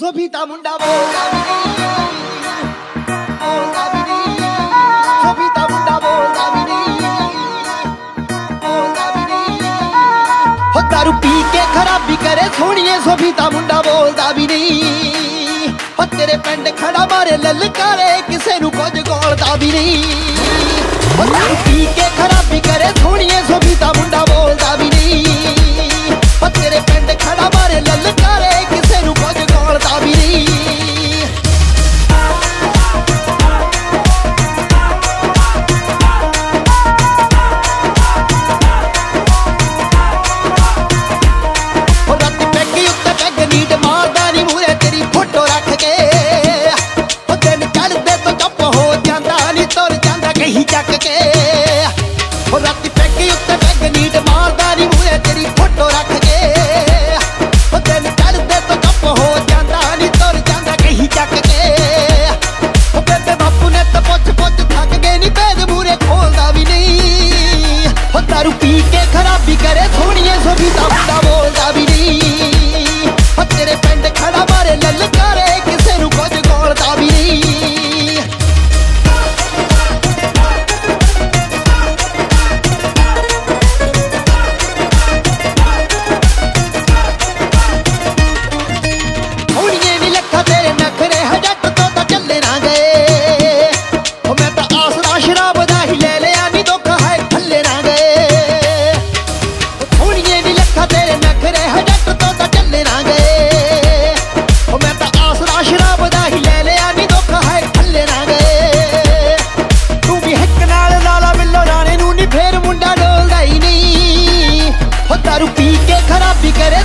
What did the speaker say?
ਸੋਫੀਤਾ ਮੁੰਡਾ ਬੋਲਦਾ ਵੀ ਨਹੀਂ ਬੋਲਦਾ ਵੀ ਨਹੀਂ ਸੋਫੀਤਾ ਮੁੰਡਾ ਬੋਲਦਾ ਵੀ ਨਹੀਂ ਬੋਲਦਾ ਵੀ ਨਹੀਂ ਹੋ। ਦਾਰੂ ਪੀ ਕੇ ਖਰਾਬੀ ਕਰੇ, ਸੋਹਣੀਏ ਸੋਫੀਤਾ ਮੁੰਡਾ ਬੋਲਦਾ ਵੀ ਨਹੀਂ ਹੋ। ਤੇਰੇ ਪਿੰਡ ਖੜਾ ਮਾਰੇ, ਲਲਕਾਰੇ, ਕਿਸੇ ਨੂੰ ਕੁਝ ਗੋਲਦਾ ਵੀ ਨਹੀਂ ਹੋ। ਦਾਰੂ ਪੀ ਕੇ ਖਰਾਬੀ ਕਰੇ, ਸੋਹਣੀਏ ਸੋਫੀਤਾ ਮੁੰਡਾ ਰਾਤੀ ਪੈਗ ਉੱਤੇ ਪੈਗ ਨੀਟ ਮਾਰਦਾ ਨਹੀਂ ਮੂਹਰੇ ਤੇਰੀ ਫੋਟੋ ਰੱਖ ਕੇ। ਉਹ ਤੈਨੂੰ ਚੜਦੇ ਤੋਂ ਕੱਪ ਹੋ ਜਾਂਦਾ ਨਹੀਂ ਤੁਰ ਜਾਂਦਾ ਕਹੀ ਚੱਕ ਕੇ। ਉਹ ਬੇਬੇ ਬਾਪੂ ਨੇ ਤਾਂ ਪੁੱਛ ਪੁੱਛ ਥੱਕ ਗਏ ਨਹੀਂ ਪੈਗ ਮੂਹਰੇ ਖੋਲਦਾ ਵੀ ਨਹੀਂ। ਉਹ ਦਾਰੂ ਪੀ ਕੇ ਖਰਾਬੀ ਕਰੇ, ਸੋਹਣੀਏ ਸੋਹੀ ਦਾ ਮੁੰਡਾ ਬੋਲਦਾ ਵੀ ਨਹੀਂ। ਆ ਸ਼ਰਾਬ ਦਾ ਹੀ ਲੈ ਲਿਆ ਨਹੀਂ ਦੁੱਖ ਹੈ ਥੱਲੇ ਨਾ ਗਏ। ਤੂੰ ਵੀ ਹੱਕ ਨਾਲ ਲਾਲਾ ਬਿੱਲੋ, ਰਾਣੇ ਨੂੰ ਨਹੀਂ ਫੇਰ ਮੁੰਡਾ ਡੋਲਦਾ ਹੀ ਨਹੀਂ। ਹੋ ਦਾਰੂ ਪੀ ਕੇ ਖਰਾਬੀ ਕਰੇ